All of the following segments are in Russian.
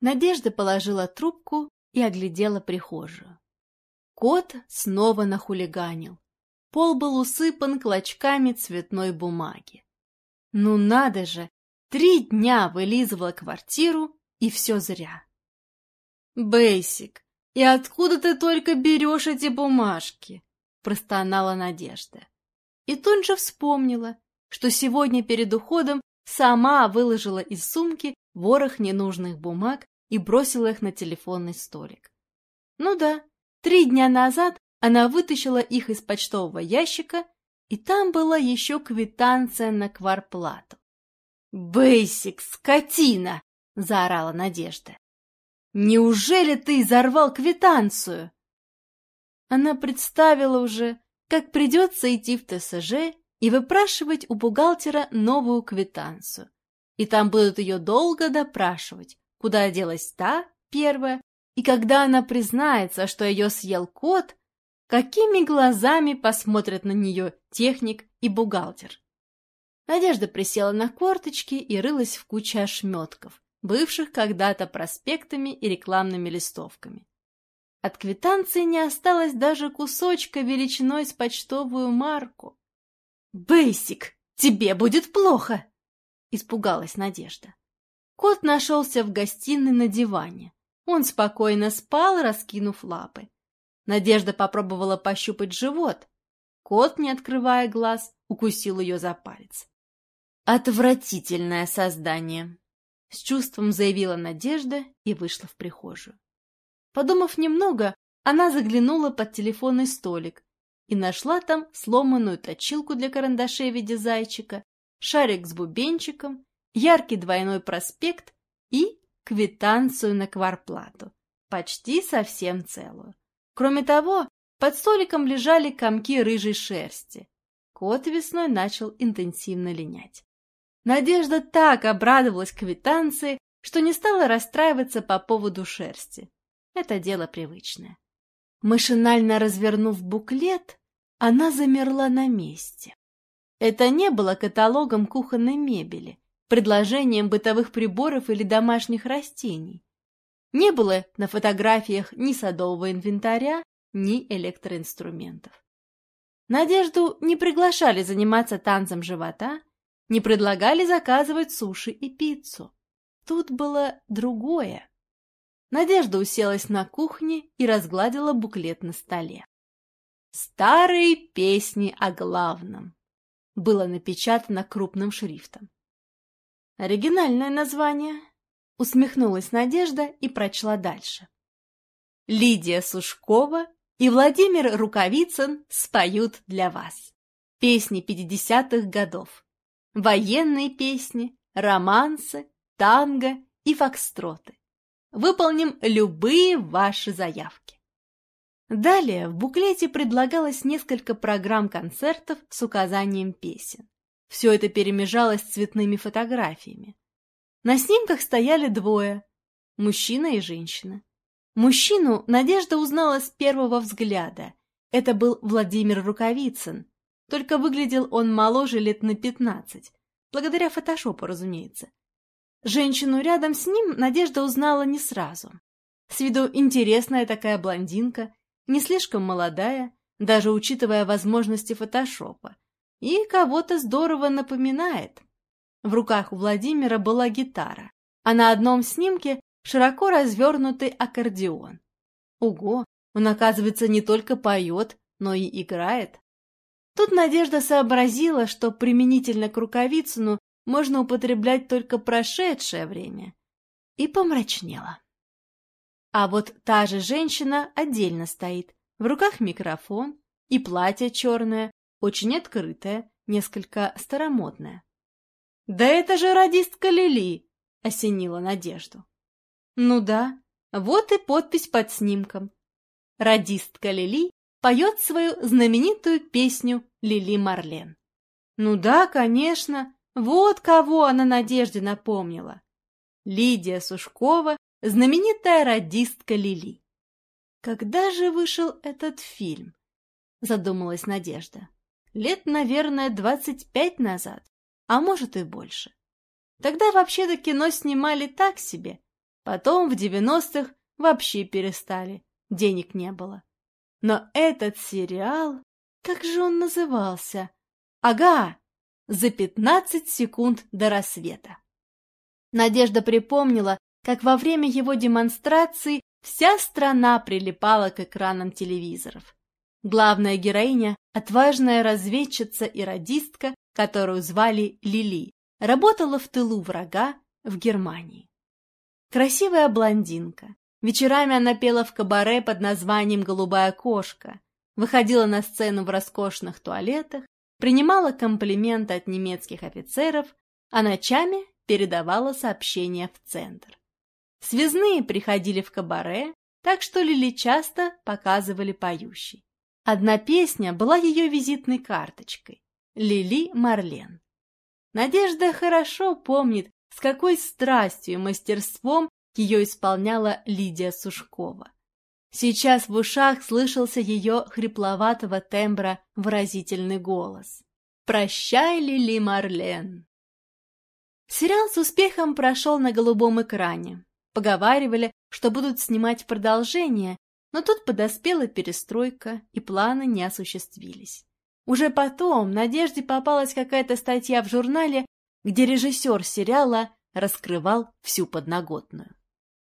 Надежда положила трубку и оглядела прихожую. Кот снова нахулиганил. Пол был усыпан клочками цветной бумаги. Ну надо же, три дня вылизывала квартиру, и все зря. «Бейсик, и откуда ты только берешь эти бумажки?» — простонала Надежда. И тут же вспомнила, что сегодня перед уходом сама выложила из сумки ворох ненужных бумаг и бросила их на телефонный столик. Ну да, три дня назад она вытащила их из почтового ящика, и там была еще квитанция на кварплату. «Бейсик, скотина!» — заорала Надежда. «Неужели ты изорвал квитанцию?» Она представила уже, как придется идти в ТСЖ и выпрашивать у бухгалтера новую квитанцию. И там будут ее долго допрашивать, куда делась та, первая, и когда она признается, что ее съел кот, какими глазами посмотрят на нее техник и бухгалтер. Надежда присела на корточки и рылась в куче ошметков, бывших когда-то проспектами и рекламными листовками. От квитанции не осталось даже кусочка величиной с почтовую марку. «Бейсик, тебе будет плохо!» — испугалась Надежда. Кот нашелся в гостиной на диване. Он спокойно спал, раскинув лапы. Надежда попробовала пощупать живот. Кот, не открывая глаз, укусил ее за палец. «Отвратительное создание!» — с чувством заявила Надежда и вышла в прихожую. Подумав немного, она заглянула под телефонный столик и нашла там сломанную точилку для карандашей в виде зайчика, шарик с бубенчиком яркий двойной проспект и квитанцию на кварплату, почти совсем целую. Кроме того, под столиком лежали комки рыжей шерсти. Кот весной начал интенсивно линять. Надежда так обрадовалась квитанции, что не стала расстраиваться по поводу шерсти. Это дело привычное. Машинально развернув буклет, она замерла на месте. Это не было каталогом кухонной мебели, предложением бытовых приборов или домашних растений. Не было на фотографиях ни садового инвентаря, ни электроинструментов. Надежду не приглашали заниматься танцем живота, не предлагали заказывать суши и пиццу. Тут было другое. Надежда уселась на кухне и разгладила буклет на столе. «Старые песни о главном» было напечатано крупным шрифтом. Оригинальное название. Усмехнулась Надежда и прочла дальше. Лидия Сушкова и Владимир Рукавицын споют для вас. Песни 50-х годов. Военные песни, романсы, танго и фокстроты. Выполним любые ваши заявки. Далее в буклете предлагалось несколько программ концертов с указанием песен. Все это перемежалось цветными фотографиями. На снимках стояли двое – мужчина и женщина. Мужчину Надежда узнала с первого взгляда. Это был Владимир Рукавицын, только выглядел он моложе лет на пятнадцать, благодаря фотошопу, разумеется. Женщину рядом с ним Надежда узнала не сразу. С виду интересная такая блондинка, не слишком молодая, даже учитывая возможности фотошопа и кого-то здорово напоминает. В руках у Владимира была гитара, а на одном снимке широко развернутый аккордеон. Ого, он, оказывается, не только поет, но и играет. Тут Надежда сообразила, что применительно к Рукавицыну можно употреблять только прошедшее время, и помрачнела. А вот та же женщина отдельно стоит, в руках микрофон и платье черное, очень открытая, несколько старомодная. «Да это же радистка Лили!» — осенила Надежду. «Ну да, вот и подпись под снимком. Радистка Лили поет свою знаменитую песню «Лили Марлен». Ну да, конечно, вот кого она Надежде напомнила. Лидия Сушкова, знаменитая радистка Лили. Когда же вышел этот фильм? Задумалась Надежда лет, наверное, двадцать пять назад, а может и больше. Тогда вообще-то кино снимали так себе, Потом в девяностых вообще перестали, денег не было. Но этот сериал, как же он назывался? Ага, за пятнадцать секунд до рассвета. Надежда припомнила, как во время его демонстрации вся страна прилипала к экранам телевизоров. Главная героиня – отважная разведчица и радистка, которую звали Лили, работала в тылу врага в Германии. Красивая блондинка. Вечерами она пела в кабаре под названием «Голубая кошка», выходила на сцену в роскошных туалетах, принимала комплименты от немецких офицеров, а ночами передавала сообщения в центр. Связные приходили в кабаре, так что Лили часто показывали поющей. Одна песня была ее визитной карточкой — Лили Марлен. Надежда хорошо помнит, с какой страстью и мастерством ее исполняла Лидия Сушкова. Сейчас в ушах слышался ее хрипловатого тембра выразительный голос. «Прощай, Лили Марлен!» Сериал с успехом прошел на голубом экране. Поговаривали, что будут снимать продолжение, но тут подоспела перестройка, и планы не осуществились. Уже потом Надежде попалась какая-то статья в журнале, где режиссер сериала раскрывал всю подноготную.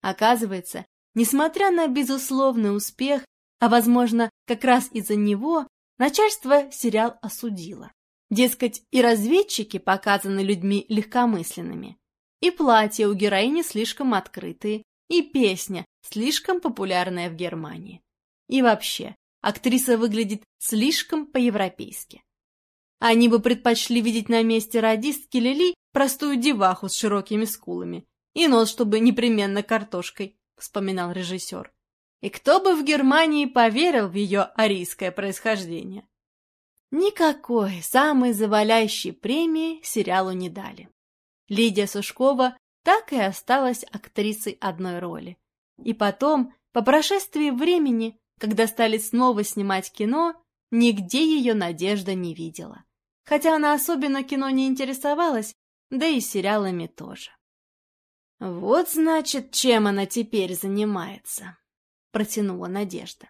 Оказывается, несмотря на безусловный успех, а, возможно, как раз из-за него, начальство сериал осудило. Дескать, и разведчики показаны людьми легкомысленными, и платья у героини слишком открытые, и песня слишком популярная в Германии. И вообще, актриса выглядит слишком по-европейски. Они бы предпочли видеть на месте радистки Лили простую деваху с широкими скулами. И нос, чтобы непременно картошкой, вспоминал режиссер. И кто бы в Германии поверил в ее арийское происхождение? Никакой самой заваляющей премии сериалу не дали. Лидия Сушкова так и осталась актрисой одной роли. И потом, по прошествии времени, когда стали снова снимать кино, нигде ее Надежда не видела хотя она особенно кино не интересовалась, да и сериалами тоже. «Вот, значит, чем она теперь занимается», — протянула Надежда.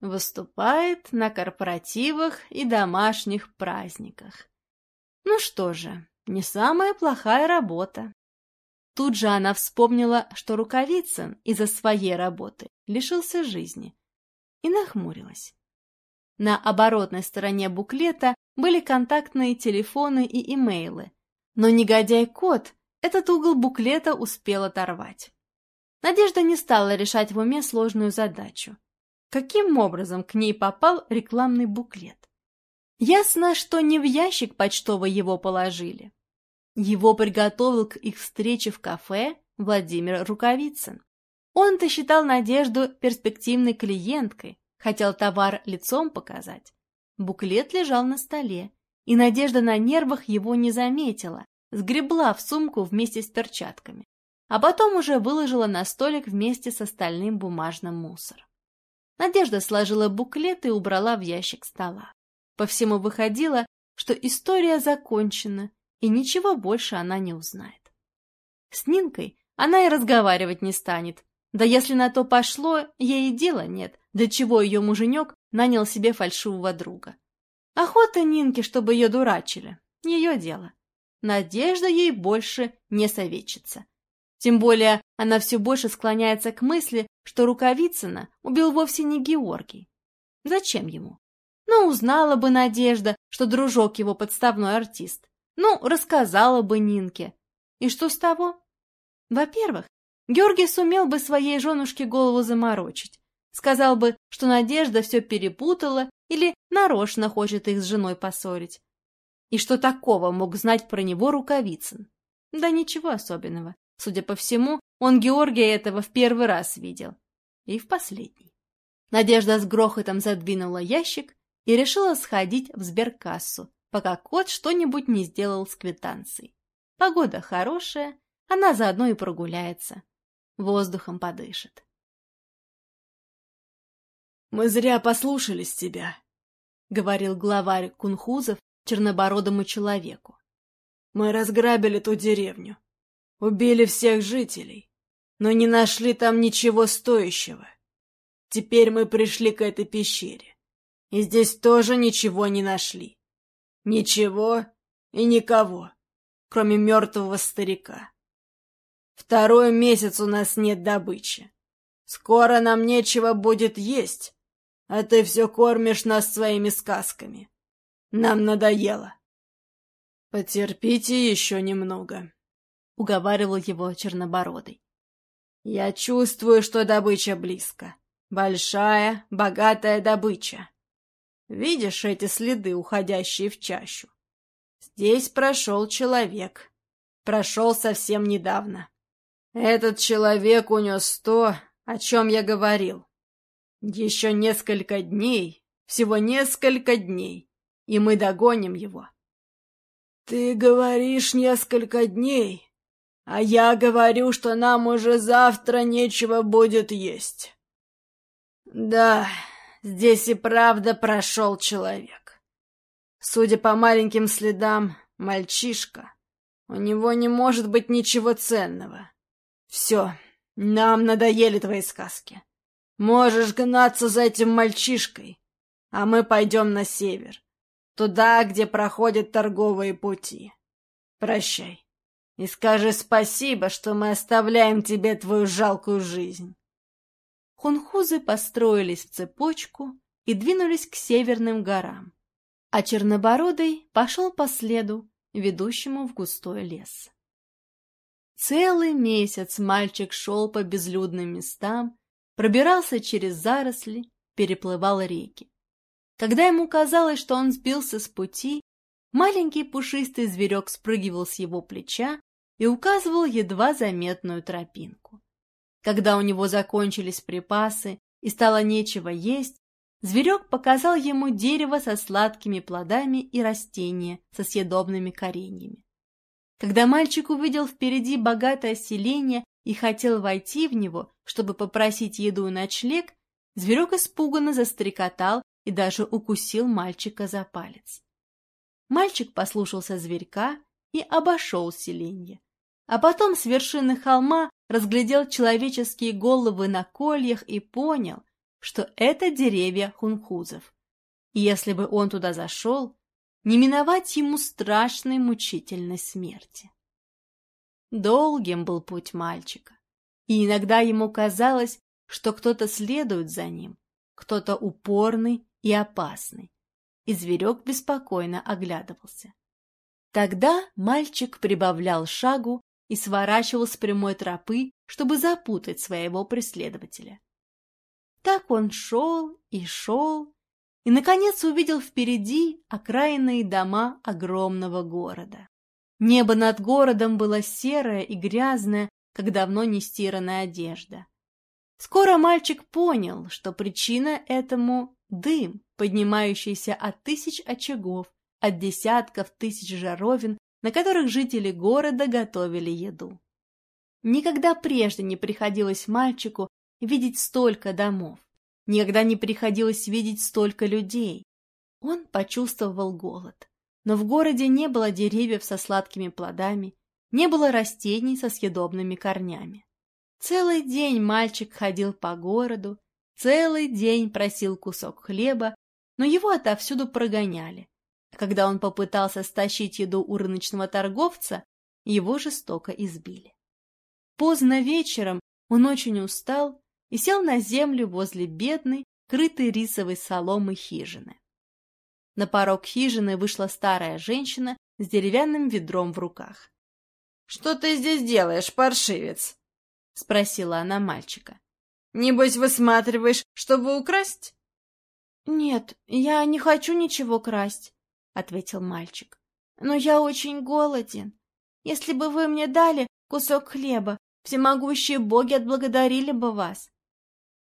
«Выступает на корпоративах и домашних праздниках. Ну что же, не самая плохая работа». Тут же она вспомнила, что Рукавицын из-за своей работы лишился жизни, и нахмурилась. На оборотной стороне буклета были контактные телефоны и имейлы, но негодяй-кот этот угол буклета успел оторвать. Надежда не стала решать в уме сложную задачу. Каким образом к ней попал рекламный буклет? Ясно, что не в ящик почтовый его положили. Его приготовил к их встрече в кафе Владимир Рукавицын. Он-то считал Надежду перспективной клиенткой, хотел товар лицом показать. Буклет лежал на столе, и Надежда на нервах его не заметила, сгребла в сумку вместе с перчатками, а потом уже выложила на столик вместе с остальным бумажным мусором. Надежда сложила буклет и убрала в ящик стола. По всему выходило, что история закончена, и ничего больше она не узнает. С Нинкой она и разговаривать не станет, да если на то пошло, ей и дела нет, для чего ее муженек нанял себе фальшивого друга. Охота Нинки, чтобы ее дурачили. Ее дело. Надежда ей больше не советчица. Тем более она все больше склоняется к мысли, что Рукавицына убил вовсе не Георгий. Зачем ему? Ну, узнала бы Надежда, что дружок его подставной артист. Ну, рассказала бы Нинке. И что с того? Во-первых, Георгий сумел бы своей женушке голову заморочить. Сказал бы, что Надежда все перепутала или нарочно хочет их с женой поссорить. И что такого мог знать про него Рукавицын? Да ничего особенного. Судя по всему, он Георгия этого в первый раз видел. И в последний. Надежда с грохотом задвинула ящик и решила сходить в сберкассу, пока кот что-нибудь не сделал с квитанцией. Погода хорошая, она заодно и прогуляется воздухом подышит. «Мы зря послушались тебя», — говорил главарь кунхузов чернобородому человеку. «Мы разграбили ту деревню, убили всех жителей, но не нашли там ничего стоящего. Теперь мы пришли к этой пещере, и здесь тоже ничего не нашли. Ничего и никого, кроме мертвого старика. Второй месяц у нас нет добычи. Скоро нам нечего будет есть, а ты все кормишь нас своими сказками. Нам надоело. Потерпите еще немного, — уговаривал его Чернобородый. Я чувствую, что добыча близко. Большая, богатая добыча. Видишь эти следы, уходящие в чащу? Здесь прошел человек. Прошел совсем недавно. Этот человек унес то, о чем я говорил. Еще несколько дней, всего несколько дней, и мы догоним его. Ты говоришь несколько дней, а я говорю, что нам уже завтра нечего будет есть. Да, здесь и правда прошел человек. Судя по маленьким следам, мальчишка. У него не может быть ничего ценного. Все, нам надоели твои сказки. Можешь гнаться за этим мальчишкой, а мы пойдем на север, туда, где проходят торговые пути. Прощай. И скажи спасибо, что мы оставляем тебе твою жалкую жизнь. Хунхузы построились в цепочку и двинулись к северным горам, а Чернобородый пошел по следу, ведущему в густой лес. Целый месяц мальчик шел по безлюдным местам, пробирался через заросли, переплывал реки. Когда ему казалось, что он сбился с пути, маленький пушистый зверек спрыгивал с его плеча и указывал едва заметную тропинку. Когда у него закончились припасы и стало нечего есть, зверек показал ему дерево со сладкими плодами и растения со съедобными кореньями. Когда мальчик увидел впереди богатое селение и хотел войти в него, чтобы попросить еду и ночлег, зверек испуганно застрекотал и даже укусил мальчика за палец. Мальчик послушался зверька и обошел селение. А потом с вершины холма разглядел человеческие головы на кольях и понял, что это деревья хунхузов. И если бы он туда зашел, не миновать ему страшной мучительной смерти. Долгим был путь мальчика, и иногда ему казалось, что кто-то следует за ним, кто-то упорный и опасный, и зверек беспокойно оглядывался. Тогда мальчик прибавлял шагу и сворачивал с прямой тропы, чтобы запутать своего преследователя. Так он шел и шел, и, наконец, увидел впереди окраинные дома огромного города. Небо над городом было серое и грязное, как давно не стиранная одежда. Скоро мальчик понял, что причина этому — дым, поднимающийся от тысяч очагов, от десятков тысяч жаровин, на которых жители города готовили еду. Никогда прежде не приходилось мальчику видеть столько домов. Никогда не приходилось видеть столько людей. Он почувствовал голод. Но в городе не было деревьев со сладкими плодами, не было растений со съедобными корнями. Целый день мальчик ходил по городу, целый день просил кусок хлеба, но его отовсюду прогоняли. Когда он попытался стащить еду у рыночного торговца, его жестоко избили. Поздно вечером он очень устал и сел на землю возле бедной, крытой рисовой соломы хижины. На порог хижины вышла старая женщина с деревянным ведром в руках. — Что ты здесь делаешь, паршивец? — спросила она мальчика. — Небось, высматриваешь, чтобы украсть? — Нет, я не хочу ничего красть, — ответил мальчик. — Но я очень голоден. Если бы вы мне дали кусок хлеба, всемогущие боги отблагодарили бы вас.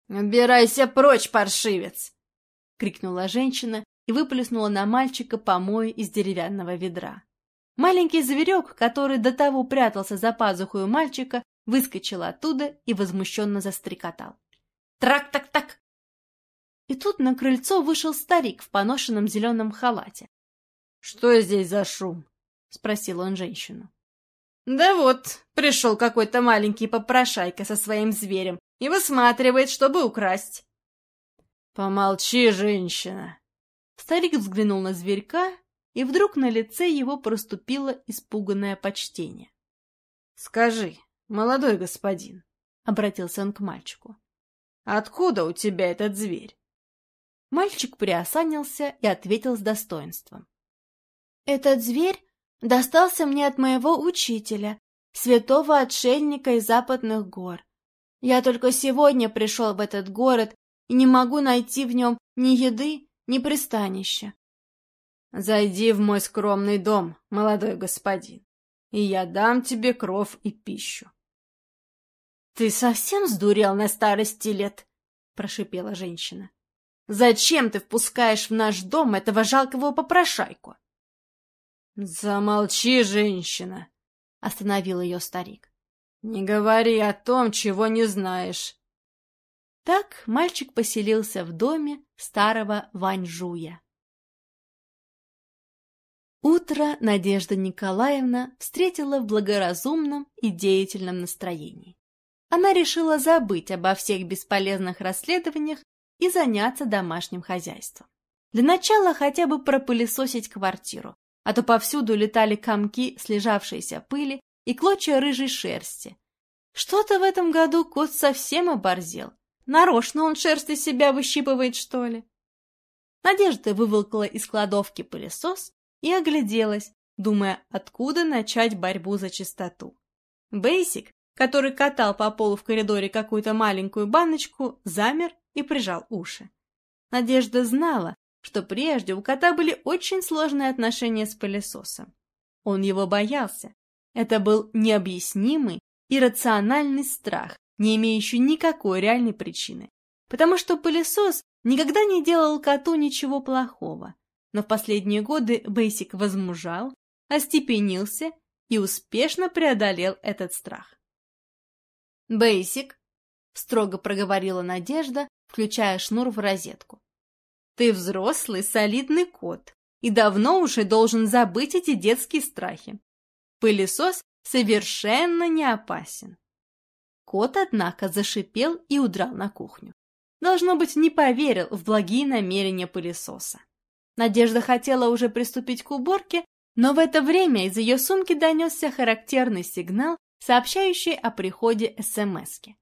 «Убирайся прочь, паршивец!» — крикнула женщина и выплеснула на мальчика помой из деревянного ведра. Маленький зверек, который до того прятался за пазухой у мальчика, выскочил оттуда и возмущенно застрекотал. «Трак-так-так!» И тут на крыльцо вышел старик в поношенном зеленом халате. «Что здесь за шум?» — спросил он женщину. Да вот, пришел какой-то маленький попрошайка со своим зверем и высматривает, чтобы украсть. Помолчи, женщина. Старик взглянул на зверька, и вдруг на лице его проступило испуганное почтение. Скажи, молодой господин, — обратился он к мальчику, — откуда у тебя этот зверь? Мальчик приосанился и ответил с достоинством. «Этот зверь достался мне от моего учителя, святого отшельника из западных гор. Я только сегодня пришел в этот город и не могу найти в нем ни еды, ни пристанища. Зайди в мой скромный дом, молодой господин, и я дам тебе кров и пищу. — Ты совсем сдурел на старости лет? — прошипела женщина. — Зачем ты впускаешь в наш дом этого жалкого попрошайку? «Замолчи, женщина!» — остановил ее старик. «Не говори о том, чего не знаешь». Так мальчик поселился в доме старого Ваньжуя. Утро Надежда Николаевна встретила в благоразумном и деятельном настроении. Она решила забыть обо всех бесполезных расследованиях и заняться домашним хозяйством. Для начала хотя бы пропылесосить квартиру, а то повсюду летали комки слежавшейся пыли и клочья рыжей шерсти. Что-то в этом году кот совсем оборзел. Нарочно он шерсть из себя выщипывает, что ли? Надежда выволкала из кладовки пылесос и огляделась, думая, откуда начать борьбу за чистоту. Бейсик, который катал по полу в коридоре какую-то маленькую баночку, замер и прижал уши. Надежда знала, что прежде у кота были очень сложные отношения с пылесосом. Он его боялся. Это был необъяснимый, иррациональный страх, не имеющий никакой реальной причины. Потому что пылесос никогда не делал коту ничего плохого. Но в последние годы Бейсик возмужал, остепенился и успешно преодолел этот страх. «Бейсик», — строго проговорила Надежда, включая шнур в розетку. Ты взрослый, солидный кот и давно уже должен забыть эти детские страхи. Пылесос совершенно не опасен. Кот, однако, зашипел и удрал на кухню. Должно быть, не поверил в благие намерения пылесоса. Надежда хотела уже приступить к уборке, но в это время из ее сумки донесся характерный сигнал, сообщающий о приходе СМСки.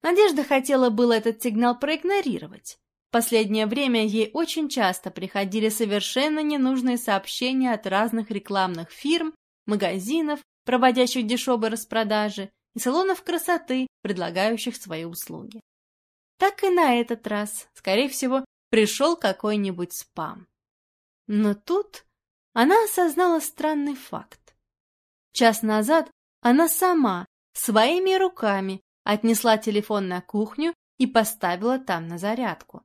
Надежда хотела было этот сигнал проигнорировать, Последнее время ей очень часто приходили совершенно ненужные сообщения от разных рекламных фирм, магазинов, проводящих дешевые распродажи, и салонов красоты, предлагающих свои услуги. Так и на этот раз, скорее всего, пришел какой-нибудь спам. Но тут она осознала странный факт. Час назад она сама, своими руками, отнесла телефон на кухню и поставила там на зарядку.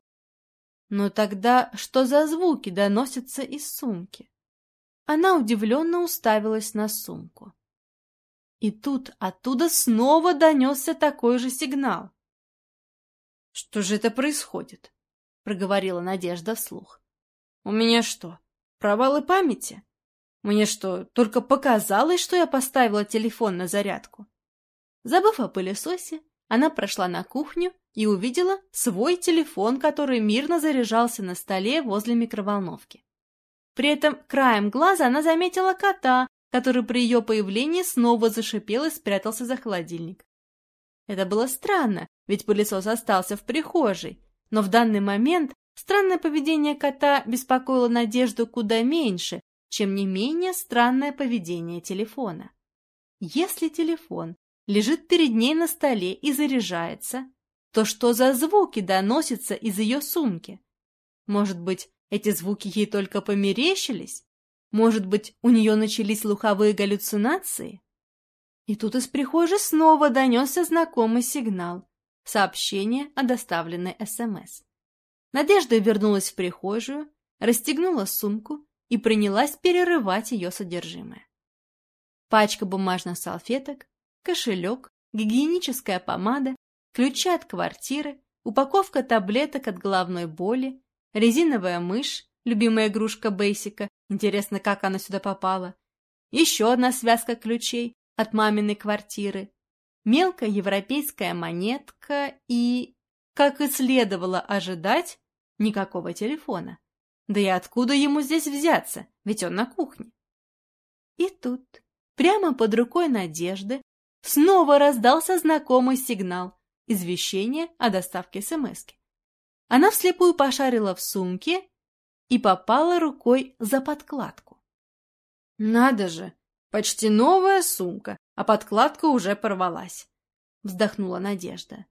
Но тогда что за звуки доносятся из сумки? Она удивленно уставилась на сумку. И тут оттуда снова донесся такой же сигнал. «Что же это происходит?» — проговорила Надежда вслух. «У меня что, провалы памяти? Мне что, только показалось, что я поставила телефон на зарядку?» Забыв о пылесосе, она прошла на кухню и увидела свой телефон, который мирно заряжался на столе возле микроволновки. При этом краем глаза она заметила кота, который при ее появлении снова зашипел и спрятался за холодильник. Это было странно, ведь пылесос остался в прихожей, но в данный момент странное поведение кота беспокоило Надежду куда меньше, чем не менее странное поведение телефона. Если телефон лежит перед ней на столе и заряжается, то что за звуки доносятся из ее сумки? Может быть, эти звуки ей только померещились? Может быть, у нее начались слуховые галлюцинации? И тут из прихожей снова донесся знакомый сигнал. Сообщение о доставленной СМС. Надежда вернулась в прихожую, расстегнула сумку и принялась перерывать ее содержимое. Пачка бумажных салфеток, кошелек, гигиеническая помада, ключи от квартиры, упаковка таблеток от головной боли, резиновая мышь, любимая игрушка Бейсика, интересно, как она сюда попала, еще одна связка ключей, от маминой квартиры, мелкая европейская монетка и, как и следовало ожидать, никакого телефона. Да и откуда ему здесь взяться, ведь он на кухне? И тут, прямо под рукой Надежды, снова раздался знакомый сигнал, извещение о доставке смс -ки. Она вслепую пошарила в сумке и попала рукой за подкладку. «Надо же! Почти новая сумка, а подкладка уже порвалась!» Вздохнула Надежда.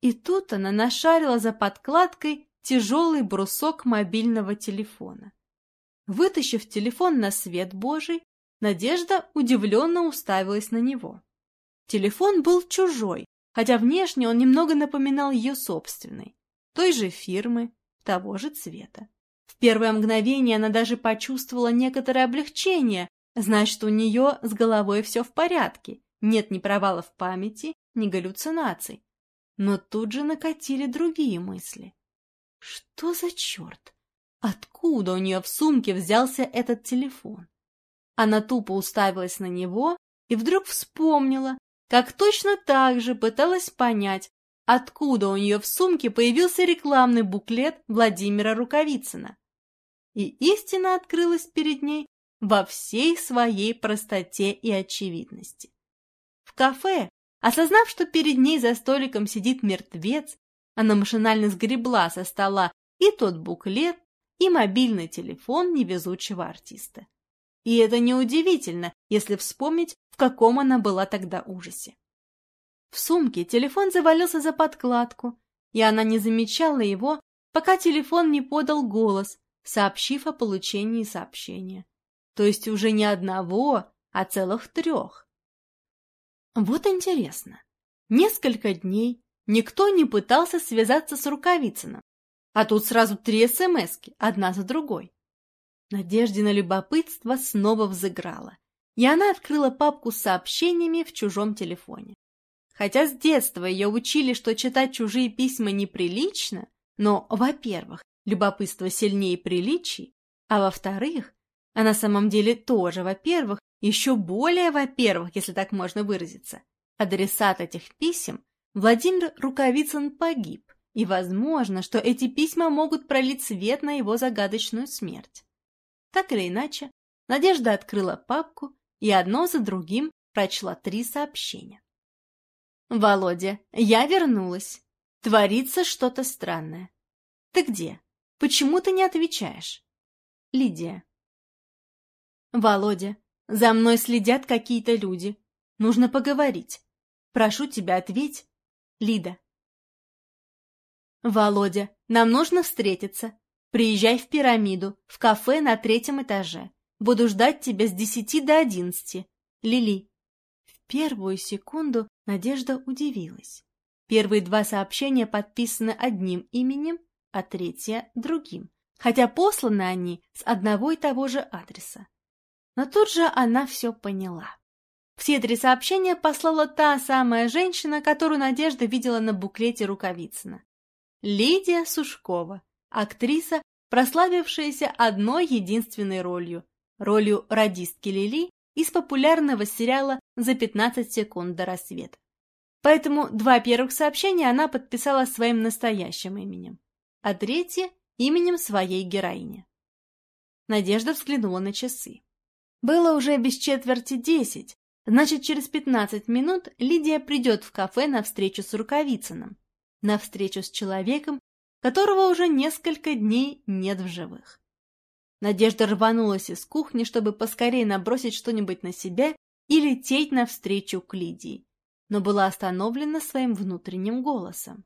И тут она нашарила за подкладкой тяжелый брусок мобильного телефона. Вытащив телефон на свет Божий, Надежда удивленно уставилась на него. Телефон был чужой, хотя внешне он немного напоминал ее собственный, той же фирмы, того же цвета. В первое мгновение она даже почувствовала некоторое облегчение, значит, у нее с головой все в порядке, нет ни провалов памяти, ни галлюцинаций. Но тут же накатили другие мысли. Что за черт? Откуда у нее в сумке взялся этот телефон? Она тупо уставилась на него и вдруг вспомнила, как точно так же пыталась понять, откуда у нее в сумке появился рекламный буклет Владимира Рукавицына. И истина открылась перед ней во всей своей простоте и очевидности. В кафе, осознав, что перед ней за столиком сидит мертвец, она машинально сгребла со стола и тот буклет, и мобильный телефон невезучего артиста. И это неудивительно, если вспомнить, в каком она была тогда ужасе. В сумке телефон завалился за подкладку, и она не замечала его, пока телефон не подал голос, сообщив о получении сообщения. То есть уже не одного, а целых трех. Вот интересно. Несколько дней никто не пытался связаться с Рукавицыным, а тут сразу три смски, одна за другой. Надежде на любопытство снова взыграла, и она открыла папку с сообщениями в чужом телефоне. Хотя с детства ее учили, что читать чужие письма неприлично, но, во-первых, любопытство сильнее приличий, а во-вторых, а на самом деле тоже, во-первых, еще более во-первых, если так можно выразиться, адресат этих писем Владимир Рукавицын погиб, и возможно, что эти письма могут пролить свет на его загадочную смерть. Так или иначе, Надежда открыла папку и одно за другим прочла три сообщения. «Володя, я вернулась. Творится что-то странное. Ты где? Почему ты не отвечаешь?» Лидия. «Володя, за мной следят какие-то люди. Нужно поговорить. Прошу тебя, ответь. Лида». «Володя, нам нужно встретиться. Приезжай в пирамиду, в кафе на третьем этаже. Буду ждать тебя с десяти до одиннадцати. Лили». В первую секунду Надежда удивилась. Первые два сообщения подписаны одним именем, а третье — другим, хотя посланы они с одного и того же адреса. Но тут же она все поняла. Все три сообщения послала та самая женщина, которую Надежда видела на буклете Рукавицына. Лидия Сушкова, актриса, прославившаяся одной единственной ролью – ролью радистки Лили из популярного сериала «За 15 секунд до рассвета». Поэтому два первых сообщения она подписала своим настоящим именем, а третье – именем своей героини. Надежда взглянула на часы. Было уже без четверти десять, значит, через пятнадцать минут Лидия придет в кафе на встречу с Рукавицыным, на встречу с человеком, которого уже несколько дней нет в живых. Надежда рванулась из кухни, чтобы поскорее набросить что-нибудь на себя и лететь навстречу к Лидии, но была остановлена своим внутренним голосом.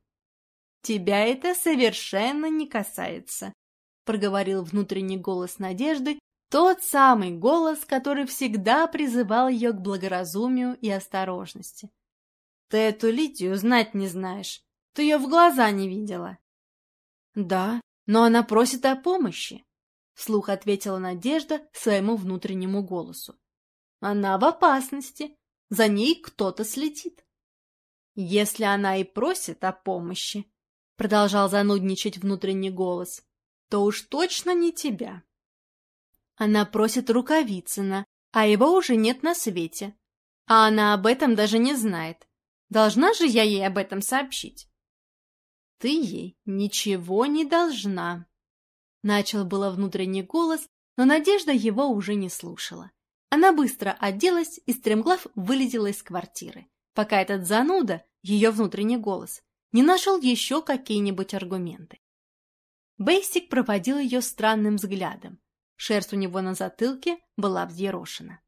«Тебя это совершенно не касается», — проговорил внутренний голос Надежды, тот самый голос, который всегда призывал ее к благоразумию и осторожности. «Ты эту Лидию знать не знаешь, ты ее в глаза не видела». «Да, но она просит о помощи», — вслух ответила Надежда своему внутреннему голосу. «Она в опасности, за ней кто-то следит». «Если она и просит о помощи», — продолжал занудничать внутренний голос, — «то уж точно не тебя». Она просит Рукавицына, а его уже нет на свете. А она об этом даже не знает. Должна же я ей об этом сообщить? Ты ей ничего не должна. Начал было внутренний голос, но Надежда его уже не слушала. Она быстро оделась и стремглав вылетела из квартиры, пока этот зануда, ее внутренний голос, не нашел еще какие-нибудь аргументы. Бейсик проводил ее странным взглядом. Шерсть у него на затылке была взъерошена.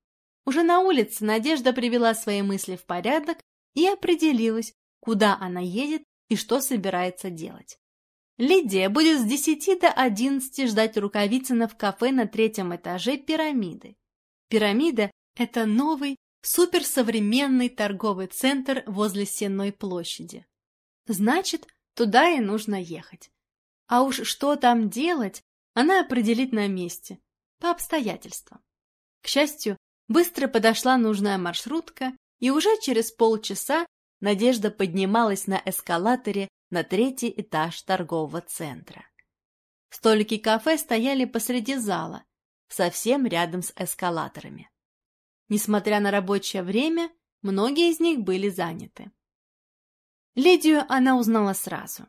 Уже на улице Надежда привела свои мысли в порядок и определилась, куда она едет и что собирается делать. Лидия будет с десяти до одиннадцати ждать Рукавицына в кафе на третьем этаже пирамиды. Пирамида – это новый, суперсовременный торговый центр возле Сенной площади. Значит, туда и нужно ехать. А уж что там делать, она определит на месте, по обстоятельствам. К счастью, быстро подошла нужная маршрутка, и уже через полчаса Надежда поднималась на эскалаторе на третий этаж торгового центра. Столики кафе стояли посреди зала, совсем рядом с эскалаторами. Несмотря на рабочее время, многие из них были заняты. Лидию она узнала сразу.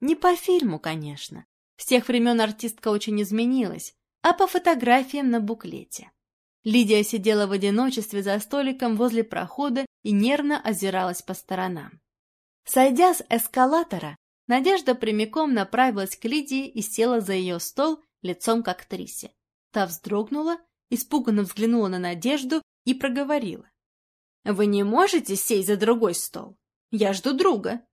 Не по фильму, конечно. С тех времен артистка очень изменилась, а по фотографиям на буклете. Лидия сидела в одиночестве за столиком возле прохода и нервно озиралась по сторонам. Сойдя с эскалатора, Надежда прямиком направилась к Лидии и села за ее стол лицом к актрисе. Та вздрогнула, испуганно взглянула на Надежду и проговорила. «Вы не можете сесть за другой стол? Я жду друга».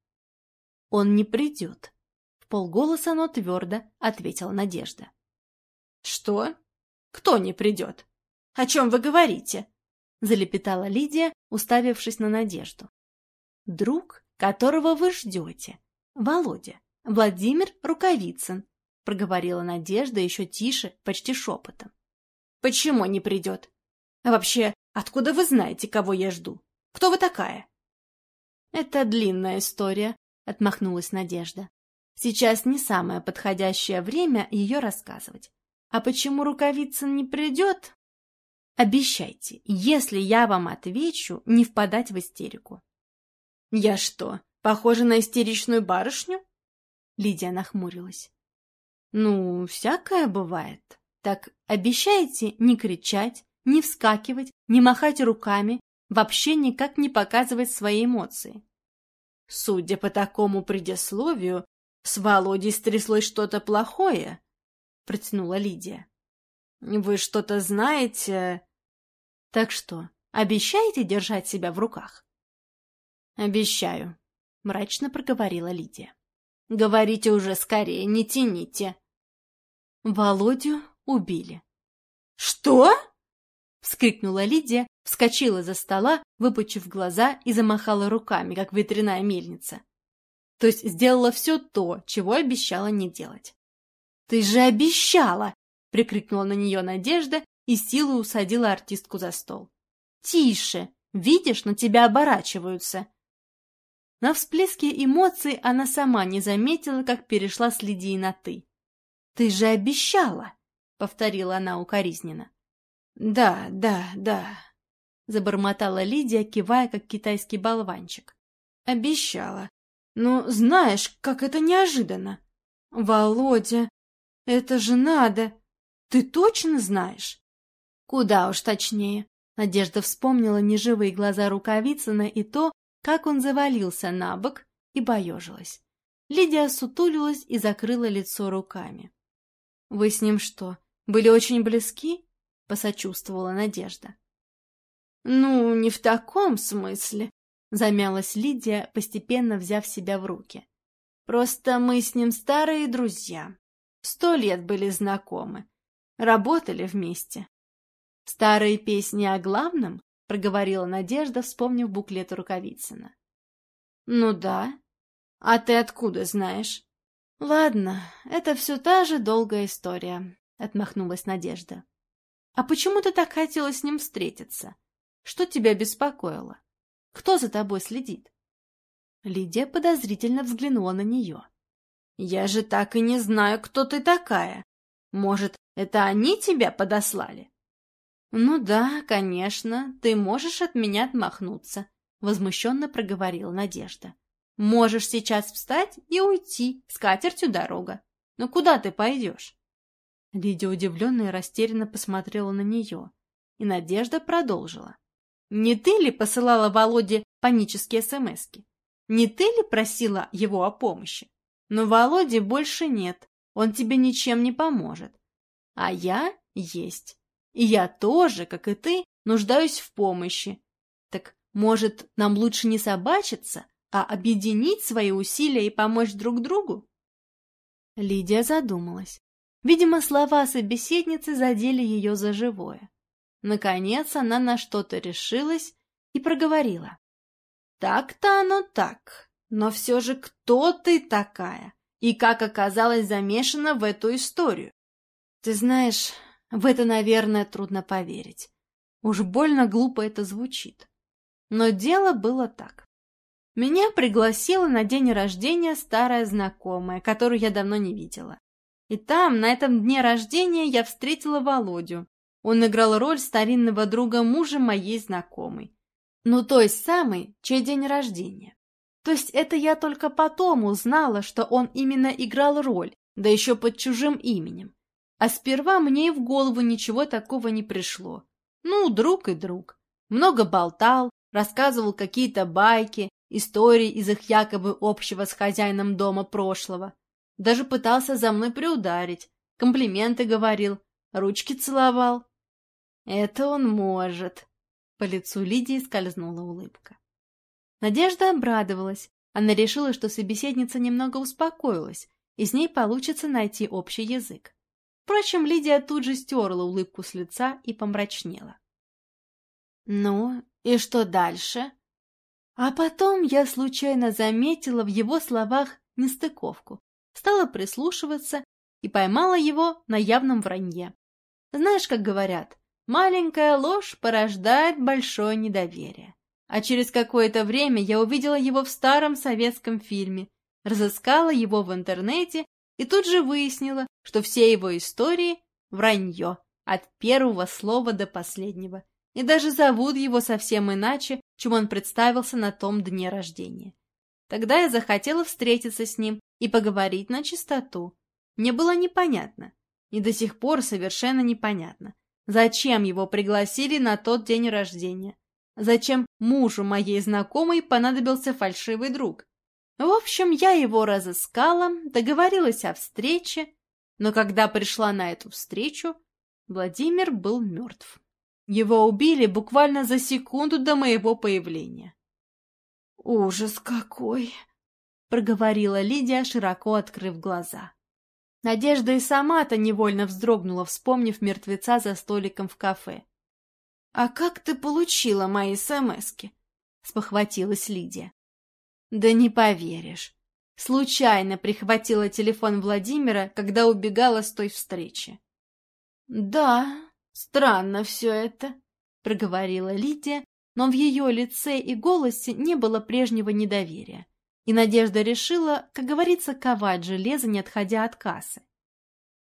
«Он не придет», — в полголоса, но твердо ответила Надежда. «Что? Кто не придет? О чем вы говорите?» — залепетала Лидия, уставившись на Надежду. «Друг, которого вы ждете. Володя. Владимир Рукавицын», — проговорила Надежда еще тише, почти шепотом. «Почему не придет? А вообще, откуда вы знаете, кого я жду? Кто вы такая?» «Это длинная история», — отмахнулась Надежда. «Сейчас не самое подходящее время ее рассказывать. А почему Рукавицын не придет, Обещайте, если я вам отвечу, не впадать в истерику. Я что, похожа на истеричную барышню? Лидия нахмурилась. Ну, всякое бывает. Так обещайте не кричать, не вскакивать, не махать руками, вообще никак не показывать свои эмоции. Судя по такому предисловию, с Володей стряслось что-то плохое, протянула Лидия. Вы что-то знаете так что, обещаете держать себя в руках? Обещаю, мрачно проговорила Лидия. Говорите уже скорее, не тяните. Володю убили. Что? Вскрикнула Лидия, вскочила за стола, выпучив глаза и замахала руками, как ветряная мельница. То есть сделала все то, чего обещала не делать. «Ты же обещала!» — прикрикнула на нее Надежда и силой усадила артистку за стол. «Тише! Видишь, на тебя оборачиваются!» На всплеске эмоций она сама не заметила, как перешла с Лидией на «ты». «Ты же обещала!» — повторила она укоризненно. «Да, да, да», — забормотала Лидия, кивая, как китайский болванчик. «Обещала. Но знаешь, как это неожиданно!» «Володя, это же надо! Ты точно знаешь?» Куда уж точнее. Надежда вспомнила неживые глаза Рукавицына и то, как он завалился на бок и боежилась. Лидия сутулилась и закрыла лицо руками. — Вы с ним что, были очень близки? — посочувствовала Надежда. — Ну, не в таком смысле, — замялась Лидия, постепенно взяв себя в руки. — Просто мы с ним старые друзья. Сто лет были знакомы. Работали вместе. «Старые песни о главном?» — проговорила Надежда, вспомнив буклет Рукавицына. «Ну да. А ты откуда знаешь?» «Ладно, это все та же долгая история», — отмахнулась Надежда. «А почему ты так хотела с ним встретиться? Что тебя беспокоило? Кто за тобой следит?» Лидия подозрительно взглянула на нее. «Я же так и не знаю, кто ты такая. Может, это они тебя подослали?» «Ну да, конечно, ты можешь от меня отмахнуться», — возмущенно проговорила Надежда. «Можешь сейчас встать и уйти, с катертью дорога. Но куда ты пойдешь?» Лидия удивленно и растерянно посмотрела на нее, и Надежда продолжила. «Не ты ли посылала Володе панические смски? Не ты ли просила его о помощи? Но Володи больше нет, он тебе ничем не поможет. А я есть. И я тоже, как и ты, нуждаюсь в помощи. Так, может, нам лучше не собачиться, а объединить свои усилия и помочь друг другу? Лидия задумалась. Видимо, слова собеседницы задели ее за живое. Наконец она на что-то решилась и проговорила. «Так-то оно так, но все же кто ты такая и как оказалась замешана в эту историю?» «Ты знаешь, в это, наверное, трудно поверить. Уж больно глупо это звучит. Но дело было так. Меня пригласила на день рождения старая знакомая, которую я давно не видела. И там, на этом дне рождения, я встретила Володю. Он играл роль старинного друга мужа моей знакомой. Ну, той самой, чей день рождения. То есть это я только потом узнала, что он именно играл роль, да еще под чужим именем. А сперва мне и в голову ничего такого не пришло. Ну, друг и друг. Много болтал, рассказывал какие-то байки, истории из их якобы общего с хозяином дома прошлого. Даже пытался за мной приударить, комплименты говорил, ручки целовал. Это он может. По лицу Лидии скользнула улыбка. Надежда обрадовалась. Она решила, что собеседница немного успокоилась, и с ней получится найти общий язык. Впрочем, Лидия тут же стерла улыбку с лица и помрачнела. «Ну, и что дальше?» А потом я случайно заметила в его словах нестыковку, стала прислушиваться и поймала его на явном вранье. Знаешь, как говорят, маленькая ложь порождает большое недоверие. А через какое-то время я увидела его в старом советском фильме, разыскала его в интернете и тут же выяснила, что все его истории — вранье, от первого слова до последнего, и даже зовут его совсем иначе, чем он представился на том дне рождения. Тогда я захотела встретиться с ним и поговорить на чистоту. Мне было непонятно, и до сих пор совершенно непонятно, зачем его пригласили на тот день рождения, зачем мужу моей знакомой понадобился фальшивый друг, в общем, я его разыскала, договорилась о встрече, но когда пришла на эту встречу, Владимир был мертв. Его убили буквально за секунду до моего появления. «Ужас какой!» — проговорила Лидия, широко открыв глаза. Надежда и сама-то невольно вздрогнула, вспомнив мертвеца за столиком в кафе. «А как ты получила мои смски?» — спохватилась Лидия. Да не поверишь. Случайно прихватила телефон Владимира, когда убегала с той встречи. Да, странно все это, проговорила Лидия, но в ее лице и голосе не было прежнего недоверия. И Надежда решила, как говорится, ковать железо, не отходя от кассы.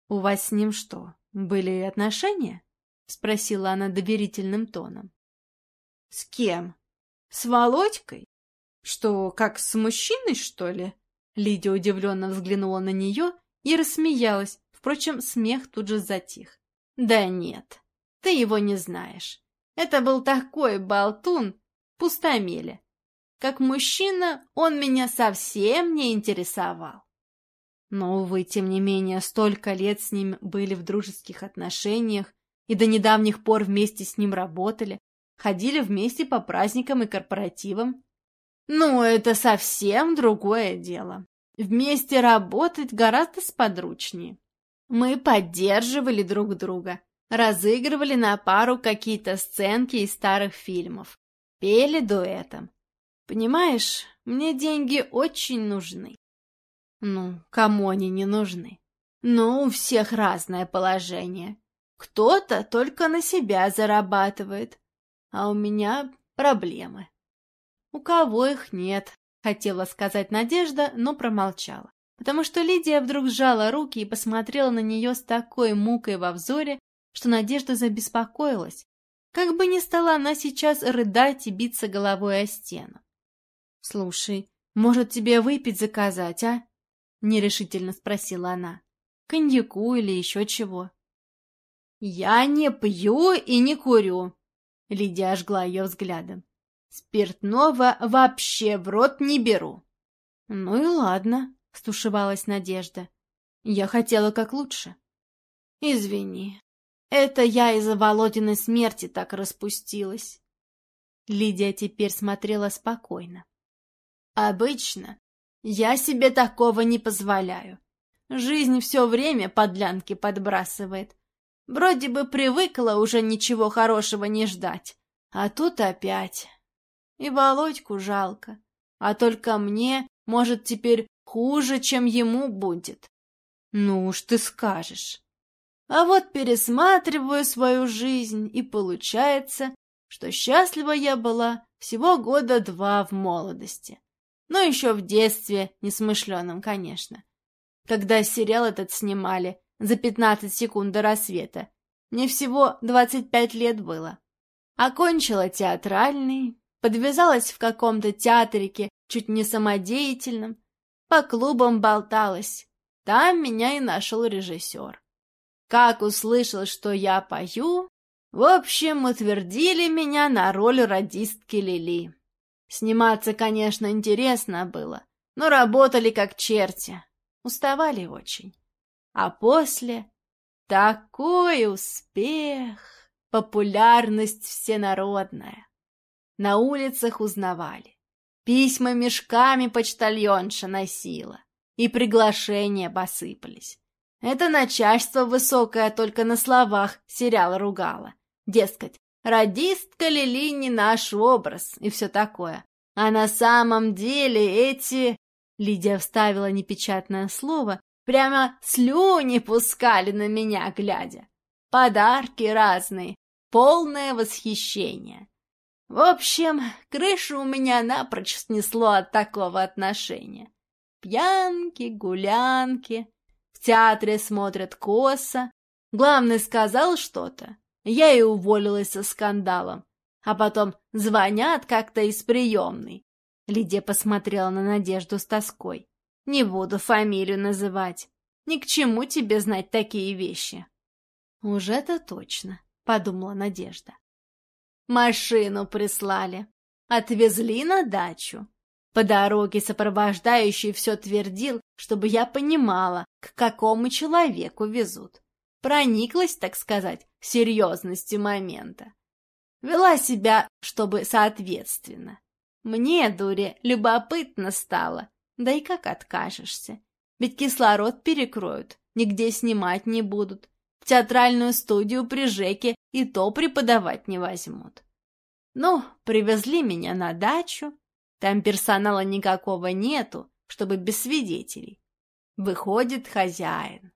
«У вас с ним что, были отношения?» — спросила она доверительным тоном. «С кем? С Володькой?» «Что, как с мужчиной, что ли?» Лидия удивленно взглянула на нее и рассмеялась, впрочем, смех тут же затих. «Да нет, ты его не знаешь. Это был такой болтун, пустомеля. Как мужчина он меня совсем не интересовал. Но, увы, тем не менее, столько лет с ним были в дружеских отношениях и до недавних пор вместе с ним работали, ходили вместе по праздникам и корпоративам, ну, это совсем другое дело. Вместе работать гораздо сподручнее. Мы поддерживали друг друга, разыгрывали на пару какие-то сценки из старых фильмов, пели дуэтом. Понимаешь, мне деньги очень нужны. Ну, кому они не нужны? Ну, у всех разное положение. Кто-то только на себя зарабатывает, а у меня проблемы. «У кого их нет?» — хотела сказать Надежда, но промолчала, потому что Лидия вдруг сжала руки и посмотрела на нее с такой мукой во взоре, что Надежда забеспокоилась, как бы ни стала она сейчас рыдать и биться головой о стену. — Слушай, может, тебе выпить заказать, а? — нерешительно спросила она. — Коньяку или еще чего? — Я не пью и не курю, — Лидия ожгла ее взглядом. — Спиртного вообще в рот не беру. — Ну и ладно, — стушевалась Надежда. — Я хотела как лучше. — Извини, это я из-за Володиной смерти так распустилась. Лидия теперь смотрела спокойно. Обычно я себе такого не позволяю. Жизнь все время подлянки подбрасывает. Вроде бы привыкла уже ничего хорошего не ждать. А тут опять. И Володьку жалко. А только мне, может, теперь хуже, чем ему будет. Ну уж ты скажешь. А вот пересматриваю свою жизнь, и получается, что счастлива я была всего года два в молодости. Но еще в детстве, несмышленном, конечно. Когда сериал этот снимали за 15 секунд до рассвета, мне всего 25 лет было. Окончила театральный, подвязалась в каком-то театрике, чуть не самодеятельном, по клубам болталась. Там меня и нашел режиссер. Как услышал, что я пою, в общем, утвердили меня на роль радистки Лили. Сниматься, конечно, интересно было, но работали как черти, уставали очень. А после такой успех, популярность всенародная. На улицах узнавали. Письма мешками почтальонша носила, и приглашения посыпались. Это начальство высокое только на словах сериал ругало. Дескать, радистка Лили не наш образ и все такое. А на самом деле эти... Лидия вставила непечатное слово, прямо слюни пускали на меня, глядя. Подарки разные, полное восхищение. В общем, крышу у меня напрочь снесло от такого отношения. Пьянки, гулянки, театре смотрят косо. Главный сказал что-то. Я и уволилась со скандалом. А потом звонят как-то из приемной. Лидия посмотрела на Надежду с тоской. Не буду фамилию называть. Ни к чему тебе знать такие вещи. Уж это точно, подумала Надежда. Машину прислали. Отвезли на дачу. По дороге сопровождающий все твердил, чтобы я понимала, к какому человеку везут. Прониклась, так сказать, серьезностью момента. Вела себя, чтобы соответственно. Мне, дуре, любопытно стало. Да и как откажешься? Ведь кислород перекроют, нигде снимать не будут. В театральную студию при Жеке и то преподавать не возьмут. Ну, привезли меня на дачу, там персонала никакого нету, чтобы без свидетелей. Выходит хозяин.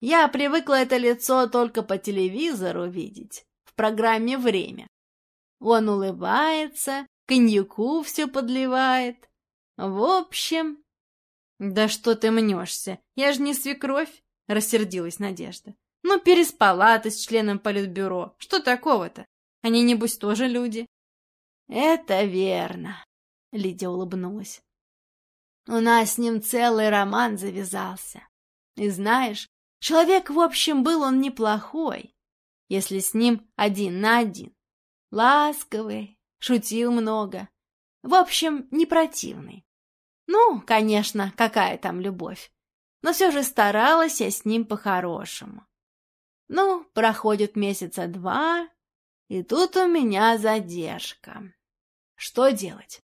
Я привыкла это лицо только по телевизору видеть, в программе «Время». Он улыбается, коньяку все подливает. В общем... «Да что ты мнешься? Я же не свекровь!» — рассердилась Надежда. «Ну, переспала ты с членом политбюро. Что такого-то? Они, небось, тоже люди». «Это верно. Лидия улыбнулась. У нас с ним целый роман завязался. И знаешь, человек, в общем, был он неплохой, если с ним один на один. Ласковый, шутил много. В общем, не противный. Ну, конечно, какая там любовь. Но все же старалась я с ним по-хорошему. Ну, проходит месяца два, и тут у меня задержка. Что делать?